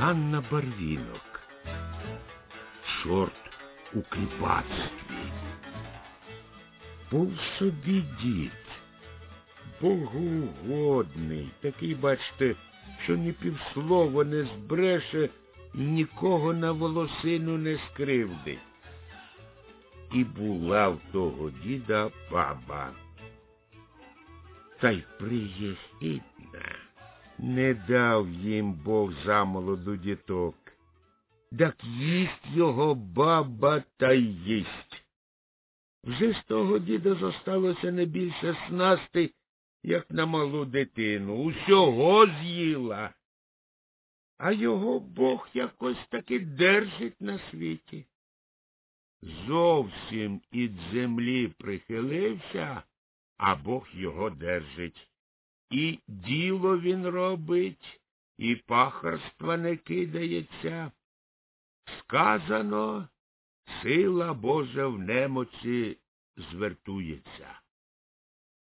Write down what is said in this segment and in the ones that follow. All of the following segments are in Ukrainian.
Ганна Барвінок. Чорт у кріпацтві. Був собі дід, богоугодний, такий, бачте, що ні півслова не збреше нікого на волосину не скривдить. І була в того діда баба. Та й приєхідна. Не дав їм Бог замолоду діток. Так їсть його баба та їсть. Вже з того діда зосталося не більше снасти, як на малу дитину. Усього з'їла. А його Бог якось таки держить на світі. Зовсім ід землі прихилився, а Бог його держить. І діло він робить, і пахарства не кидається. Сказано, сила Божа в немоці звертується.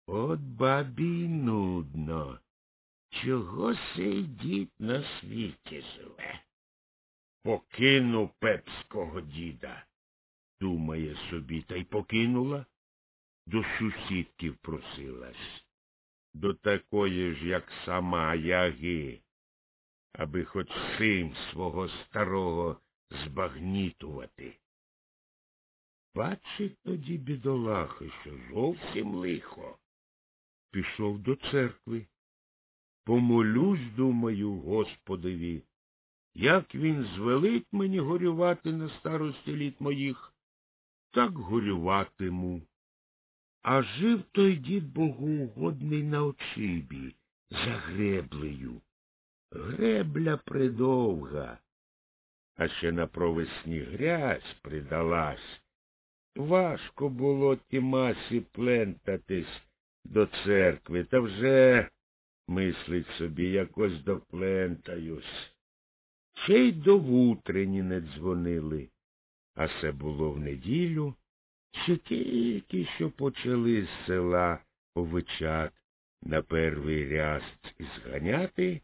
От бабі нудно. Чого сей дід на світі живе? Покину пепського діда, думає собі, та й покинула, до сусідків просилась, до такої ж, як сама яги, аби хоч син свого старого збагнітувати. Бачить тоді бідолахи, що зовсім лихо. Пішов до церкви. Помолюсь, думаю, Господові, як він звелить мені горювати на старості літ моїх, так горюватиму. А жив той дід богоугодний на очибі, за греблею. Гребля придовга, а ще на провесні грязь придалась. Важко було ті масі плентатись до церкви, та вже, мислить собі, якось доплентаюсь. Ще й до вутрені не дзвонили, а це було в неділю, ще тільки що почали з села овичат на первий ряст зганяти,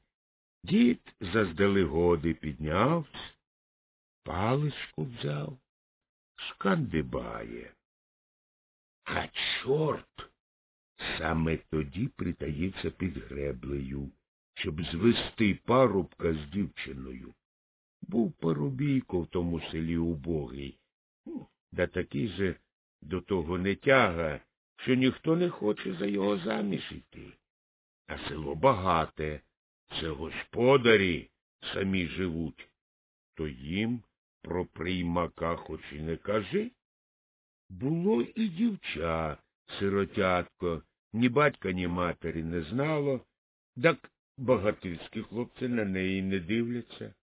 дід заздалегоди піднявся, паличку взяв, шкандибає. А чорт саме тоді притаївся під греблею, щоб звести парубка з дівчиною. Був парубійко в тому селі убогий, да такий же до того не тяга, що ніхто не хоче за його заміж йти. А село багате, це господарі самі живуть, то їм про приймака хоч і не кажи. Було і дівча, сиротятко, ні батька, ні матері не знало, так багатирські хлопці на неї не дивляться.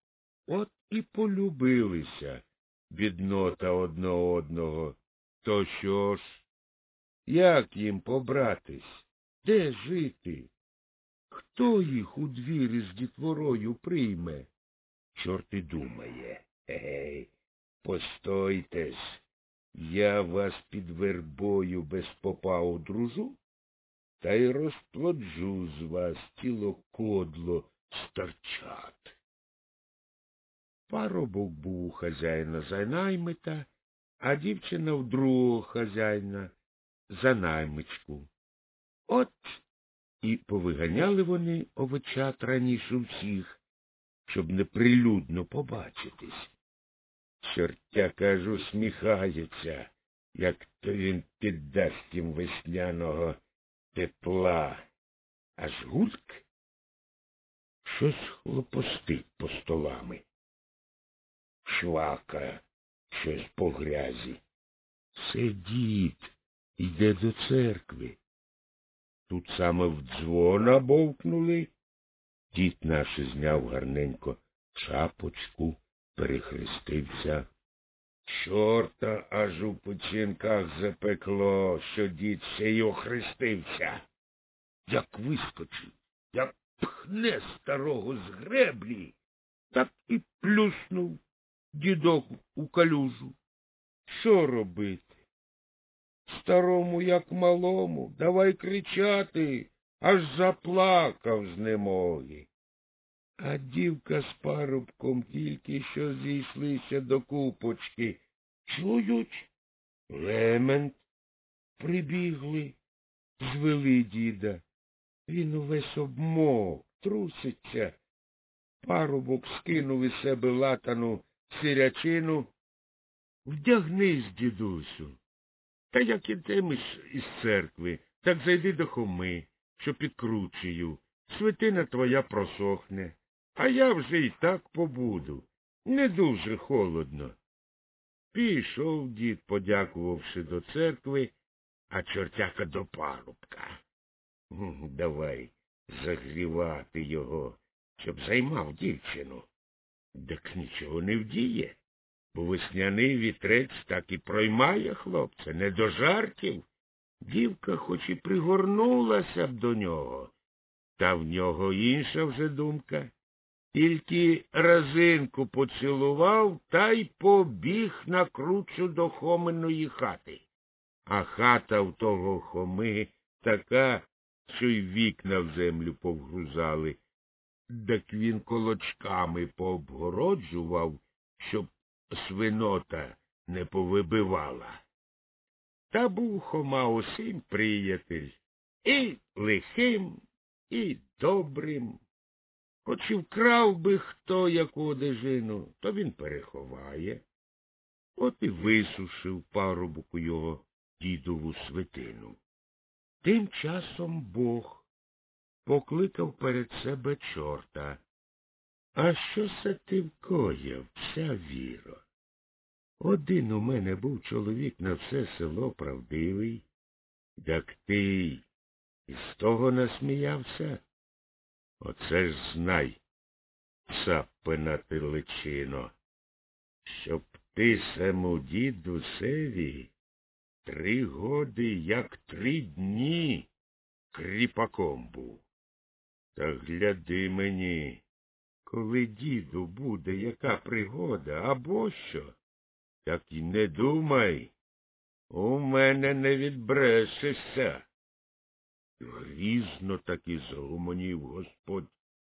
От і полюбилися біднота одного одного. То що ж? Як їм побратись? Де жити? Хто їх у двірі з дітворою прийме? Чорт і думає. Гей, постойтесь, я вас під вербою без попа одружу, та й розплоджу з вас тіло кодло старчат. Парубок був у хазяїна за наймита, а дівчина в другого хазяїна за наймичку. От і повиганяли вони овечат раніше всіх, щоб неприлюдно побачитись. Чортя, кажу, сміхається, як то він піддасть їм весняного тепла. Аж гульк щось хлопостить по столами. Швака щось по грязі. Сидіть, йде до церкви. Тут саме в дзвона бовкнули. Дід наш зняв гарненько шапочку, перехрестився. Чорта аж у печінках запекло, що дід ще й охрестився. Як вискочив, як пхне старого з греблі, так і плюснув дідок у калюжу. Що робити? Старому, як малому, давай кричати, аж заплакав з немоги. А дівка з парубком тільки що зійшлися до купочки. Чують? Лемент. Прибігли, звели діда. Він увесь обмок, труситься. Парубок скинув із себе латану сирячину. Вдягнись, дідусю. Та як ідемо із церкви, так зайди до хоми, що підкручую. Свитина твоя просохне, а я вже і так побуду. Не дуже холодно. Пішов дід, подякувавши до церкви, а чортяка до парубка. Давай загрівати його, щоб займав дівчину. Так нічого не вдіє, бо весняний вітрець так і проймає хлопця, не до жартів. Дівка хоч і пригорнулася б до нього, та в нього інша вже думка. Тільки разинку поцілував та й побіг на кручу до Хоминої хати. А хата в того Хоми така, що й вікна в землю повгрузали. Так він колочками пообгороджував, щоб свинота не повибивала. Та був Хома усім приятель і лихим, і добрим. Хоч і вкрав би хто яку одежину, то він переховає. От і висушив парубку його дідову свитину. Тим часом Бог покликав перед себе чорта. А що се ти вкояв, вся віро? Один у мене був чоловік на все село правдивий, так ти із того насміявся? Оце ж знай, цапина ти личино, щоб ти сему дідусеві три годи, як три дні кріпаком був. Та гляди мені, коли діду буде яка пригода або що, так і не думай. У мене не відбрешешся. Грізно так і загуманів господь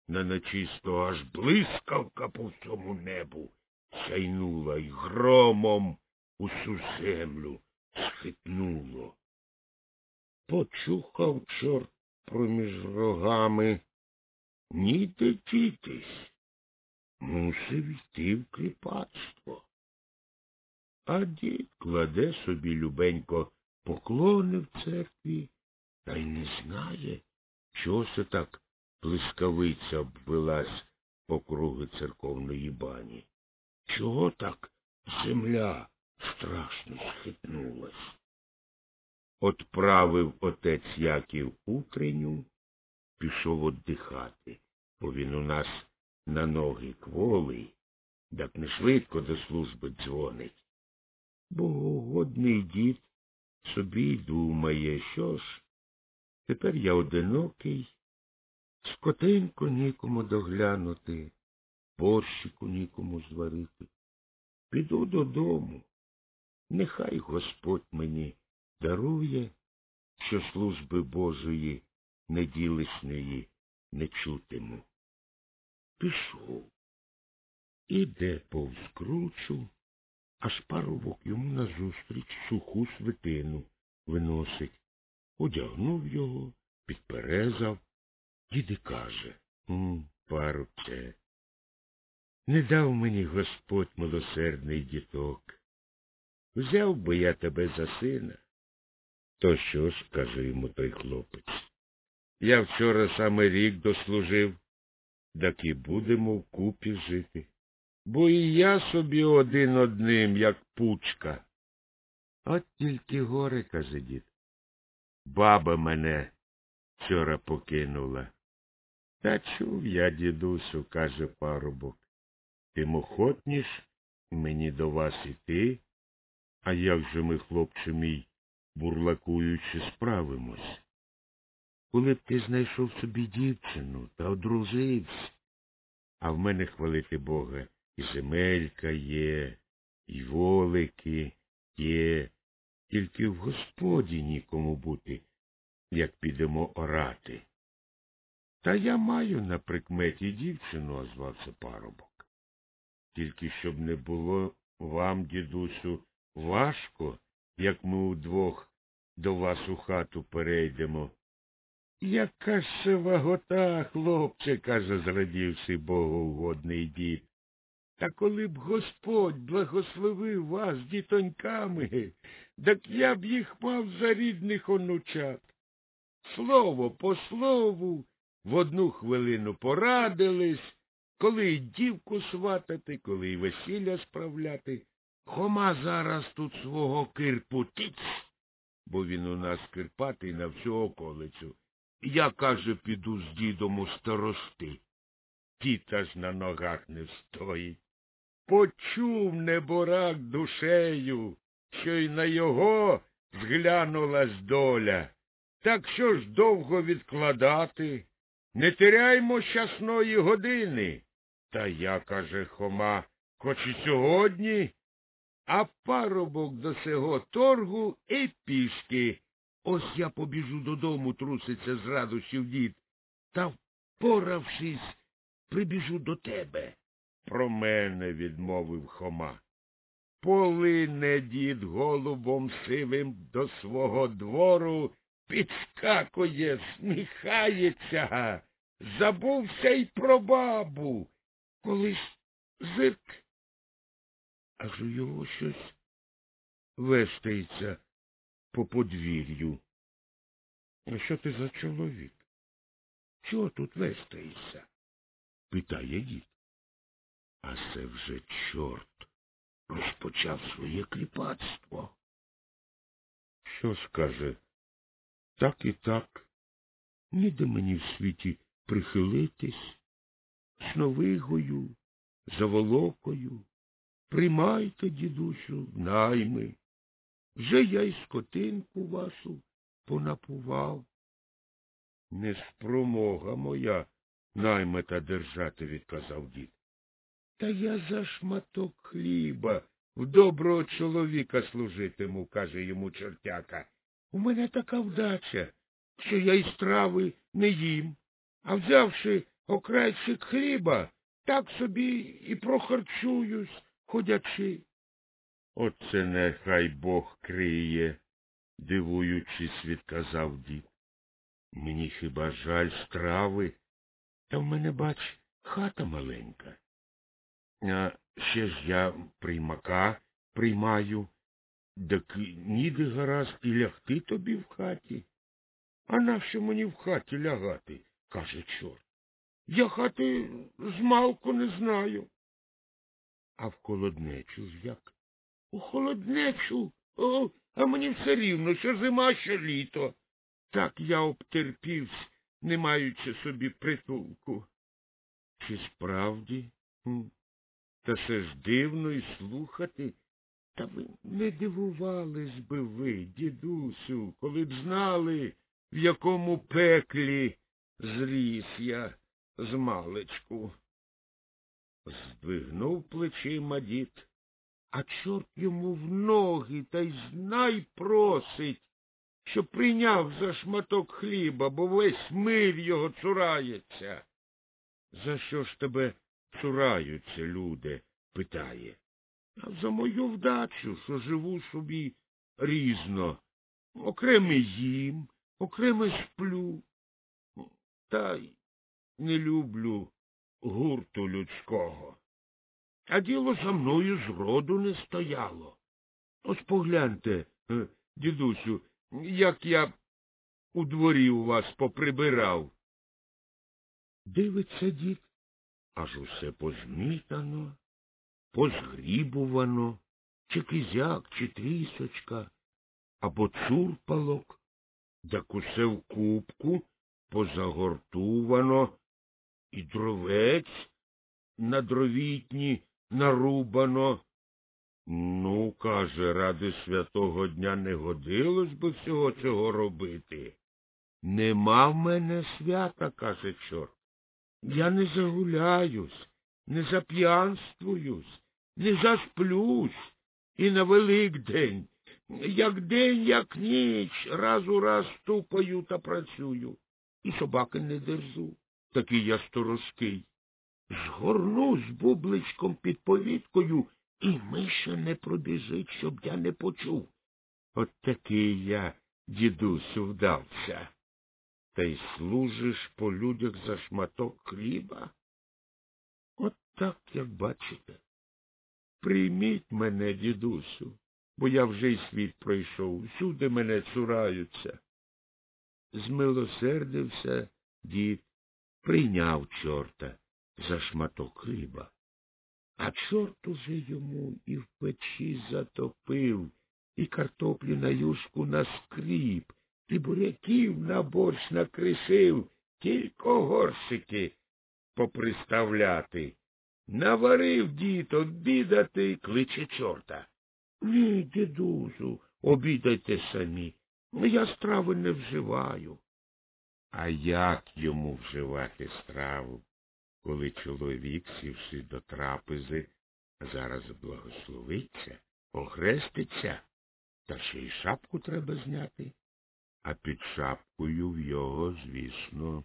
на нечисто аж блискавка по всьому небу сяйнула й громом усю землю схитнуло. Почухав чорт проміж рогами. Ніде дітись. Мусив йти в кріпацтво. А дід кладе собі любенько поклони в церкві та й не знає, чого це так блискавиця обвелась по круги церковної бані. Чого так земля страшно схитнулась? Отправив отець Яків утренню, пішов отдихати, бо він у нас на ноги кволий, так не швидко до служби дзвонить. Богогодний дід собі думає, що ж, тепер я одинокий, скотинку нікому доглянути, борщику нікому зварити. Піду додому. Нехай Господь мені дарує, що служби Божої неділисної не чутиму. Пішов. Іде повз кручу, аж парубок йому назустріч суху свитину виносить. Одягнув його, підперезав. Діди каже парубче, не дав мені Господь милосердний діток. Взяв би я тебе за сина. То що ж, каже йому той хлопець. Я вчора саме рік дослужив, так і будемо вкупі жити. Бо і я собі один одним, як пучка. От тільки горе, каже дід. Баба мене вчора покинула. Та чув я, дідусю, каже парубок. Тим охотніш мені до вас іти, а як же ми, хлопче мій, бурлакуючи, справимось? Коли б ти знайшов собі дівчину та одружився, а в мене хвалити Бога і земелька є, і волики є, тільки в господі нікому бути, як підемо орати. Та я маю на прикметі дівчину, озвався парубок. Тільки щоб не було вам, дідусю, важко, як ми удвох до вас у хату перейдемо. Яка ж вагота, хлопче, каже, зрадівши богоугодний дід. Та коли б Господь благословив вас дітоньками, так я б їх мав за рідних онучат. Слово по слову, в одну хвилину порадились, коли й дівку сватати, коли й весілля справляти. Хома зараз тут свого кирпу тіць, бо він у нас кирпатий на всю околицю. Я, каже, піду з дідом у старости. Тіта ж на ногах не встоїть. Почув неборак душею, що й на його зглянулась доля. Так що ж довго відкладати? Не теряймо щасної години. Та я, каже Хома, хоч і сьогодні, а парубок до сього торгу і пішки. Ось я побіжу додому, труситься з радощів дід, та, впоравшись, прибіжу до тебе. Про мене відмовив Хома. Полине дід голубом сивим до свого двору, підскакує, сміхається, забувся й про бабу. Колись зирк, аж у його щось вестається по подвір'ю. А що ти за чоловік? Чого тут вестаєшся? питає дід. А це вже чорт розпочав своє кліпацтво. Що скаже? Так і так. Ніде мені в світі прихилитись, сновигою, заволокою. Приймайте, дідусю, найми. Вже я й скотинку вашу понапував. Не спромога моя наймета держати, відказав дід. Та я за шматок хліба в доброго чоловіка служитиму, каже йому чортяка. У мене така вдача, що я й страви не їм, а взявши окрайчик хліба, так собі і прохарчуюсь, ходячи. Оце нехай Бог криє, дивуючись, відказав дід. Мені хіба жаль страви, та в мене, бач, хата маленька. А ще ж я приймака приймаю, так ніде гаразд і лягти тобі в хаті. А нащо мені в хаті лягати? каже чорт. Я хати змалку не знаю. А в холоднечу ж як? У холоднечу? О, а мені все рівно, що зима, що літо. Так я обтерпівсь, не маючи собі притулку. Чи справді? Та це ж дивно і слухати. Та ви не дивувались би ви, дідусю, коли б знали, в якому пеклі зріс я з маличку. Здвигнув плечима дід, а чорт йому в ноги та й знай просить, що прийняв за шматок хліба, бо весь мир його цурається. За що ж тебе цураються, люди? питає. А за мою вдачу, що живу собі різно. Окремо їм, окремо сплю. Та й не люблю гурту людського. А діло за мною зроду не стояло. Ось погляньте, е, дідусю, як я у дворі у вас поприбирав. Дивиться дід, аж усе позмітано, позгрібувано, чи кизяк, чи трісочка, або цурпалок, так усе в кубку позагортувано, і дровець на дровітні нарубано. Ну, каже, ради святого дня не годилось би всього цього робити. Нема в мене свята, каже чорт. Я не загуляюсь, не зап'янствуюсь, не засплюсь і на Великдень, як день, як ніч, раз у раз ступаю та працюю, і собаки не держу. такий я сторожкий. Згорну з бубличком під повіткою, і миша не пробіжить, щоб я не почув. От такий я, дідусю, вдався. Та й служиш по людях за шматок хліба? От так, як бачите. Прийміть мене, дідусю, бо я вже й світ пройшов, всюди мене цураються. Змилосердився дід, прийняв чорта за шматок хліба. А чорт уже йому і в печі затопив, і картоплі на юшку наскріп, і буряків на борщ накришив, тільки горщики поприставляти. Наварив дід обідати, кличе чорта. Ні, дідусю, обідайте самі. Я страви не вживаю. А як йому вживати страву, коли чоловік, сівши до трапези, зараз благословиться, охреститься, та ще й шапку треба зняти? А під шапкою в його, звісно,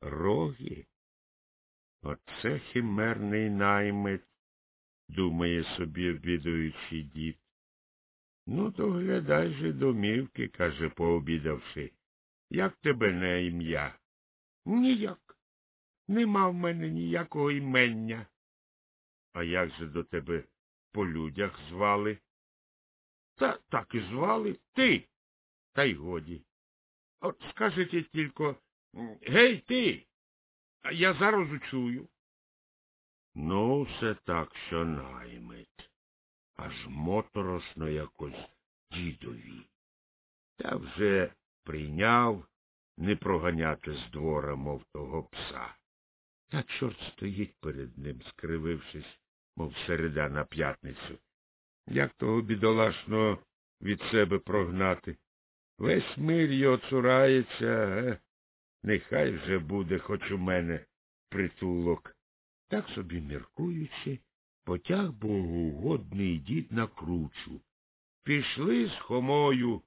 роги. Оце химерний наймит, думає собі, обідаючи дід. Ну, то глядай же домівки, каже, пообідавши. Як тебе не ім'я? Ніяк. Нема в мене ніякого імення. А як же до тебе по людях звали? Та так і звали ти. Та й годі. От скажете тільки Гей, ти. А я зараз учую. Ну, все так, що наймить. Аж моторошно якось дідові. Та вже прийняв не проганяти з двора, мов того пса. Та чорт стоїть перед ним, скривившись, мов середа на п'ятницю. Як того бідолашного від себе прогнати? Весь мир його цурається, е? Нехай вже буде хоч у мене притулок. Так собі міркуючи, потяг богоугодний дід на кручу. Пішли з хомою,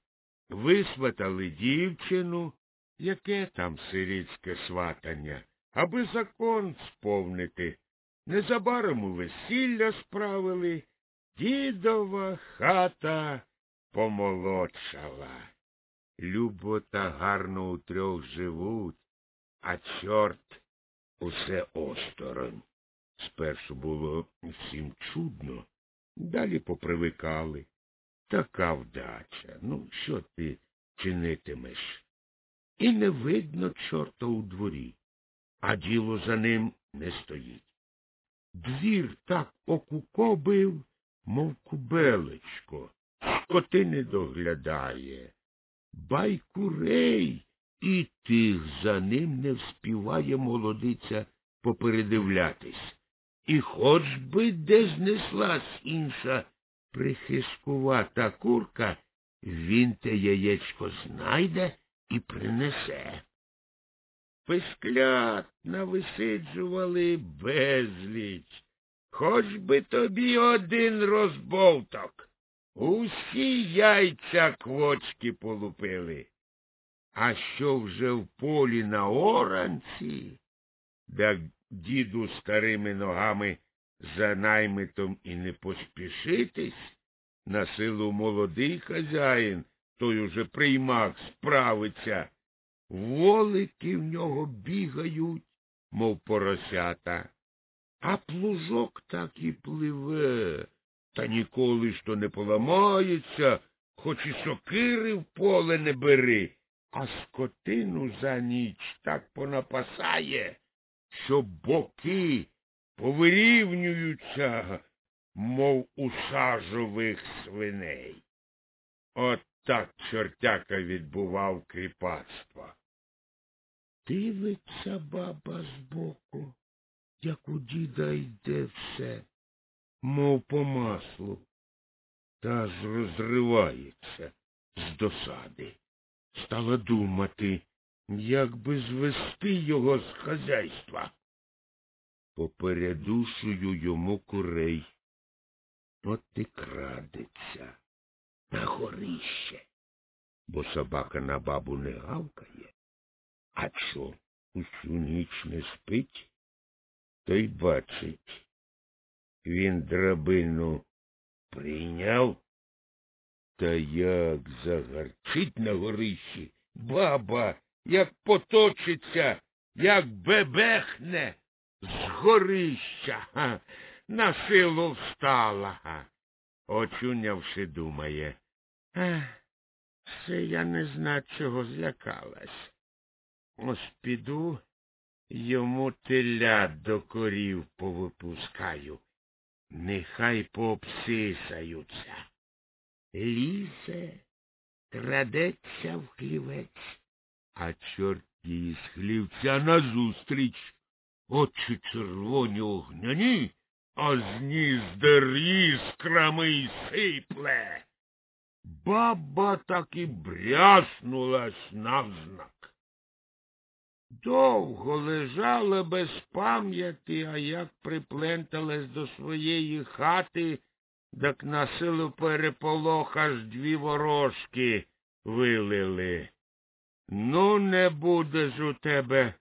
висватали дівчину, яке там сирітське сватання, аби закон сповнити. Незабаром у весілля справили, дідова хата помолодшала. Любо та гарно у трьох живуть, а чорт усе осторонь. Спершу було всім чудно, далі попривикали. Така вдача. Ну, що ти чинитимеш? І не видно чорта у дворі, а діло за ним не стоїть. Двір так окукобив, мов кубелечко, скоти не доглядає. Байкурей і тих за ним не вспіває молодиця попередивлятись. І хоч би де знеслась інша прихискувата курка, він те яєчко знайде і принесе. Писклят нависиджували безліч, хоч би тобі один розбовток. Усі яйця квочки полупили. А що вже в полі на оранці, да діду старими ногами за наймитом і не поспішитись, на силу молодий хазяїн, той уже приймак справиться. Волики в нього бігають, мов поросята, а плужок так і пливе, та ніколи ж то не поламається, хоч і сокири в поле не бери, а скотину за ніч так понапасає, що боки повирівнюються, мов у сажових свиней. От так чортяка відбував кріпацтво. Дивиться баба збоку, як у діда йде все, мов по маслу, та ж розривається з досади. Стала думати, як би звести його з хазяйства. Попередушую йому курей. От і крадеться на горище, бо собака на бабу не гавкає. А чо? усю ніч не спить, то й бачить. Він драбину прийняв, та як загарчить на горищі, баба, як поточиться, як бебехне з горища, га, на силу встала. Га. Очунявши, думає. Ех, це я не знаю, чого злякалась. Ось піду, йому телят до корів повипускаю. Нехай пообсисаються. Лізе, крадеться в хлівець, а чорт її з хлівця назустріч. Очі червоні огняні, а з ніздер іскрами й сипле. Баба так і бряснулась навзнак. Довго лежала без пам'яті, а як припленталась до своєї хати, так на силу переполох аж дві ворожки вилили. Ну, не буде ж у тебе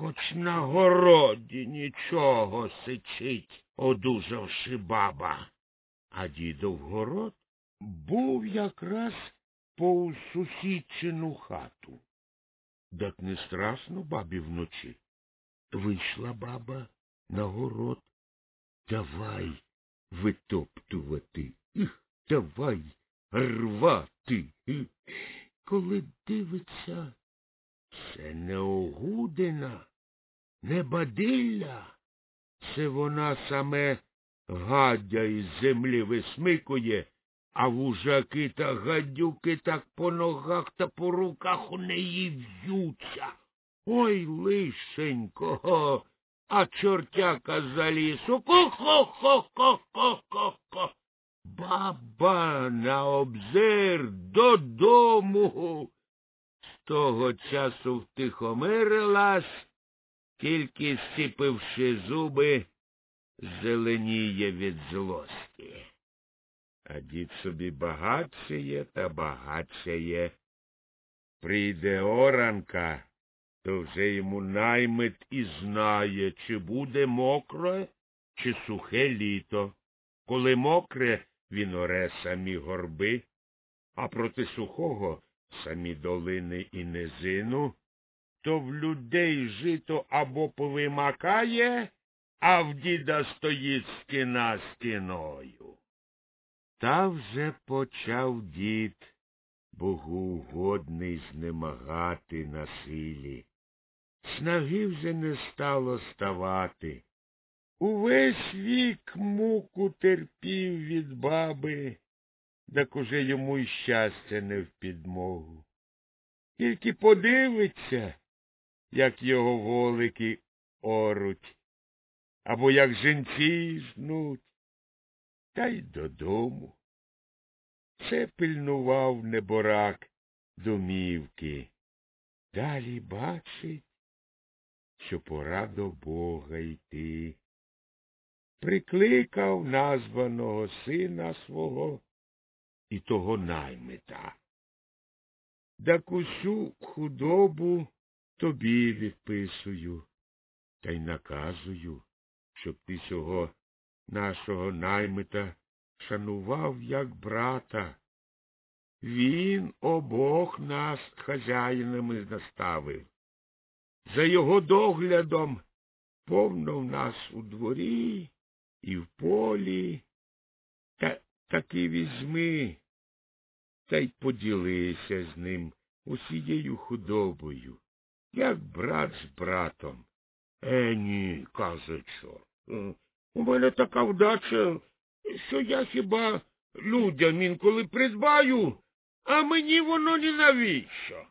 хоч на городі нічого сичить, одужавши баба. А дідов город був якраз по сусідчину хату. Так не страшно бабі вночі. Вийшла баба на город. Давай витоптувати, Іх, давай рвати. Коли дивиться, це не огудина, не бадилля, це вона саме гадя із землі висмикує, а вужаки та гадюки так по ногах та по руках у неї в'ються. Ой, лишенько, а чортяка за лісу. Ко-хо-хо-хо-хо-хо-хо. Баба на обзир додому. З того часу втихомирилась, тільки сіпивши зуби, зеленіє від злості. А дід собі багатшає та багатшає. Прийде оранка, то вже йому наймит і знає, чи буде мокре, чи сухе літо. Коли мокре, він оре самі горби, а проти сухого самі долини і низину, то в людей жито або повимакає, а в діда стоїть стіна стіною. Та вже почав дід богоугодний знемагати на силі. Снаги вже не стало ставати. Увесь вік муку терпів від баби, так уже йому й щастя не в підмогу. Тільки подивиться, як його волики оруть, або як женці жнуть, та й додому. Це пильнував неборак домівки. Далі бачить, що пора до Бога йти. Прикликав названого сина свого і того наймита. Так усю худобу тобі відписую, та й наказую, щоб ти цього нашого наймита шанував як брата. Він обох нас хазяїнами наставив. За його доглядом повно в нас у дворі і в полі. Та таки візьми, та й поділися з ним усією худобою, як брат з братом. Е, ні, каже чорт. У мене така вдача, що я хіба людям інколи придбаю, а мені воно ні навіщо.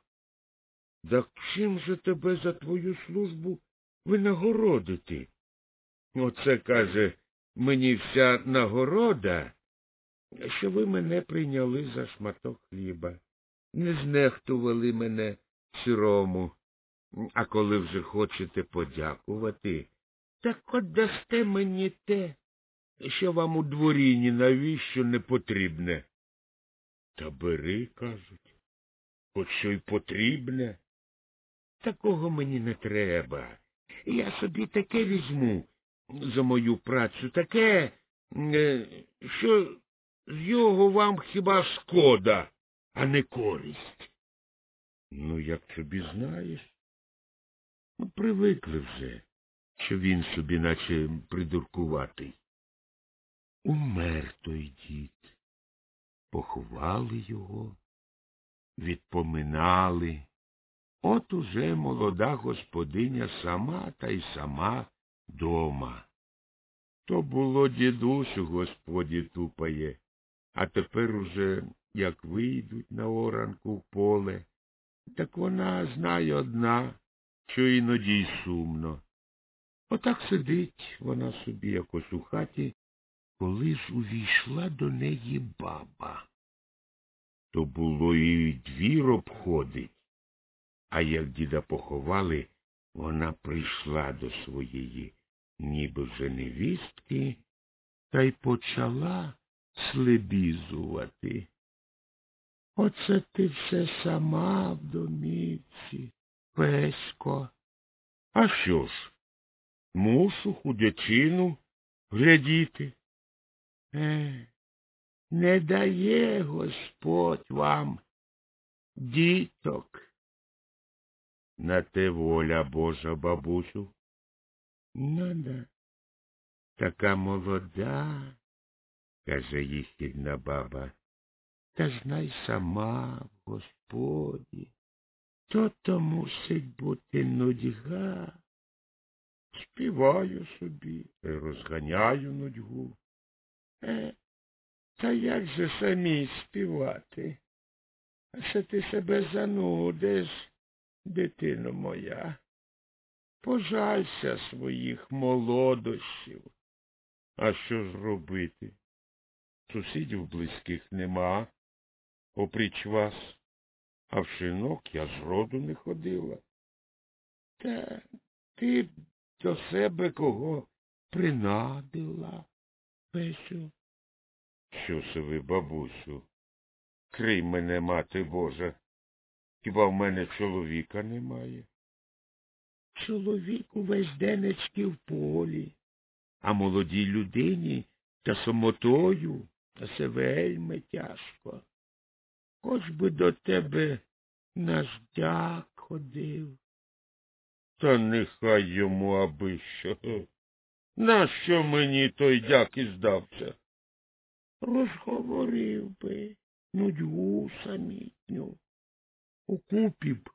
Так чим же тебе за твою службу винагородити? Оце, каже, мені вся нагорода, що ви мене прийняли за шматок хліба, не знехтували мене сирому, а коли вже хочете подякувати, так от дасте мені те, що вам у дворі ні навіщо не потрібне. Та бери, кажуть, хоч що й потрібне. Такого мені не треба. Я собі таке візьму за мою працю, таке, е, що з його вам хіба шкода, а не користь. Ну, як тобі знаєш? Ну, привикли вже, що він собі наче придуркуватий. Умер той дід. Поховали його, відпоминали. От уже молода господиня сама та й сама дома. То було дідусю господі тупає, а тепер уже, як вийдуть на оранку в поле, так вона знає одна, що іноді й сумно. Отак сидить вона собі якось у хаті, коли ж увійшла до неї баба. То було і двір обходить. А як діда поховали, вона прийшла до своєї, ніби вже невістки, та й почала слебізувати. Оце ти все сама в домівці, Песько. А що ж? Мушу худячину глядіти. Е, не дає Господь вам діток. На те воля Божа, бабусю. Надо. Така молода, каже їхідна баба. Та знай сама в Господі. То то мусить бути нудьга. Співаю собі, розганяю нудьгу. Е, та як же самі співати? А що ти себе занудиш, дитино моя? Пожалься своїх молодощів. А що ж робити? Сусідів близьких нема, опріч вас, а в шинок я зроду не ходила. Та ти до себе кого принадила, Песю. Що се ви, бабусю? Крий мене, мати Божа. Хіба в мене чоловіка немає? Чоловік увесь денечки в полі, а молодій людині та самотою та се вельми тяжко. Хоч би до тебе наш дяк ходив. Та нехай йому аби що. Нащо мені той дяк і здався? Розговорив би нудьгу самітню. Укупі б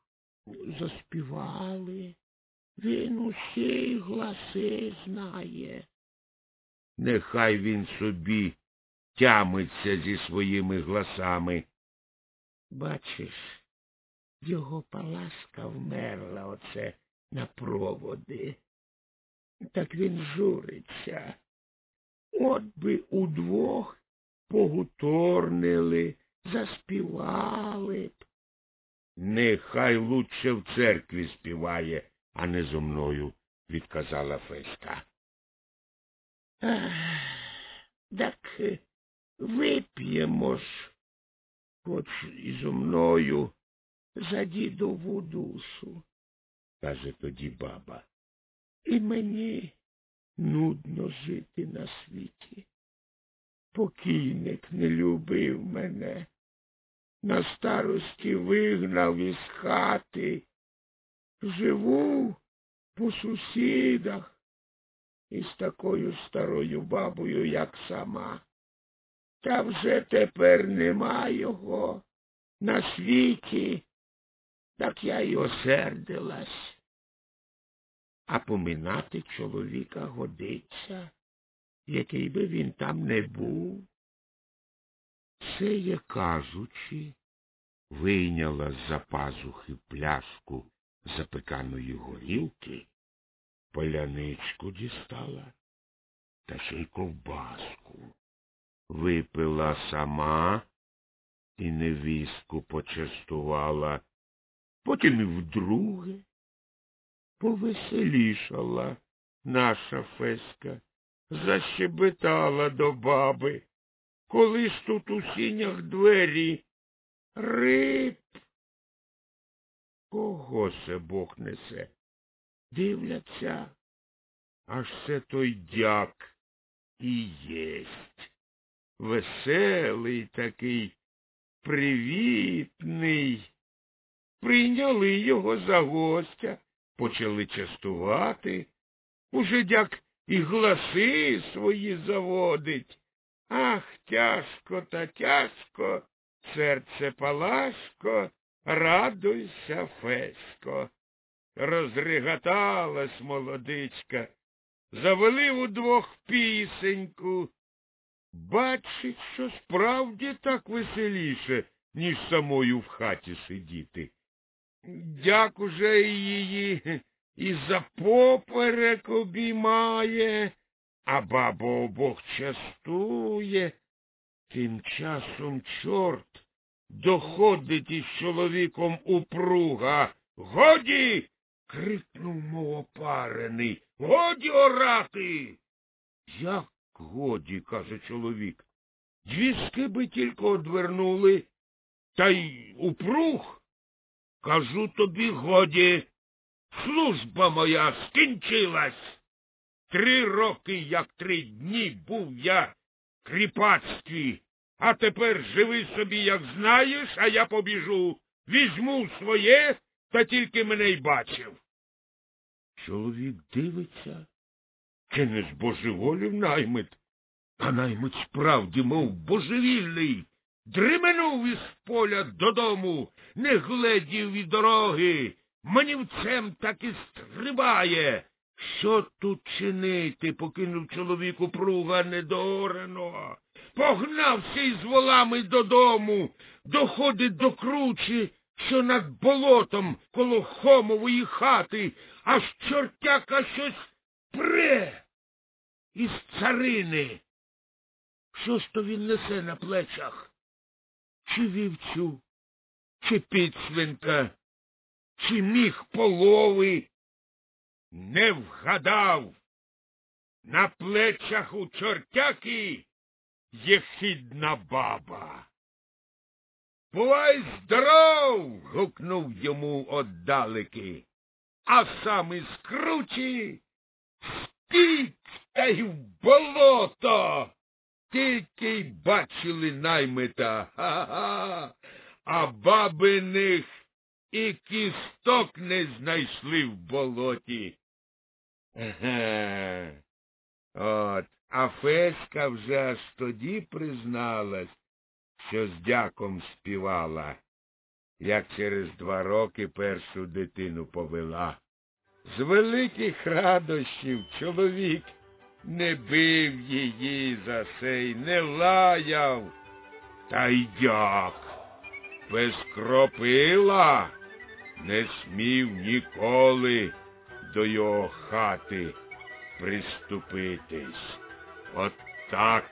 заспівали. Він усі гласи знає. Нехай він собі тямиться зі своїми гласами. Бачиш, його паласка вмерла оце на проводи. Так він журиться. От би удвох погуторнили, заспівали б. Нехай лучше в церкві співає, а не зо мною, відказала Феська. Так вип'ємо ж, хоч і зо мною за дідову душу, каже тоді баба. І мені нудно жити на світі. Покійник не любив мене, на старості вигнав із хати. Живу по сусідах із такою старою бабою, як сама. Та вже тепер нема його на світі, так я й осердилась. А поминати чоловіка годиться, який би він там не був. Це є кажучи, вийняла з-за пазухи пляшку запеканої горілки, поляничку дістала та ще й ковбаску. Випила сама і невістку почастувала, потім і вдруге повеселішала наша феска, защебетала до баби. Коли ж тут у сінях двері риб Кого се Бог несе? Дивляться, аж це той дяк і єсть. Веселий такий, привітний. Прийняли його за гостя, почали частувати. Уже дяк і гласи свої заводить. Ах, тяжко та тяжко, серце палашко, радуйся, фесько. Розригаталась молодичка, завели удвох пісеньку. Бачить, що справді так веселіше, ніж самою в хаті сидіти. Дяк уже її і за поперек обіймає, а баба обох частує. Тим часом чорт доходить із чоловіком у пруга. Годі. крикнув мов опарений. Годі орати. Як годі, каже чоловік. Дві скиби тільки одвернули, та й упруг. Кажу тобі, годі, служба моя скінчилась. Три роки, як три дні, був я в кріпацтві, а тепер живи собі, як знаєш, а я побіжу. Візьму своє, та тільки мене й бачив. Чоловік дивиться, чи не збожеволів наймит, а наймит справді, мов божевільний, дременув із поля додому, не гледів від дороги, манівцем так і стрибає. Що тут чинити, покинув чоловіку пруга недоораного. Погнався із волами додому, доходить до кручі, що над болотом коло Хомової хати, аж чортяка щось пре із царини. Що ж то він несе на плечах? Чи вівцю, чи підсвинка, чи міг полови? Не вгадав. На плечах у чортяки є хідна баба. Бувай здоров. гукнув йому оддалеки, а сам із кручі стіть та й в болото. Тільки й бачили наймита, ха-ха, а бабиних і кісток не знайшли в болоті. Ага. От, а Феська вже аж тоді призналась, що з дяком співала, як через два роки першу дитину повела. З великих радощів чоловік не бив її за сей, не лаяв, та й як? без кропила не смів ніколи до його хати приступитись. От так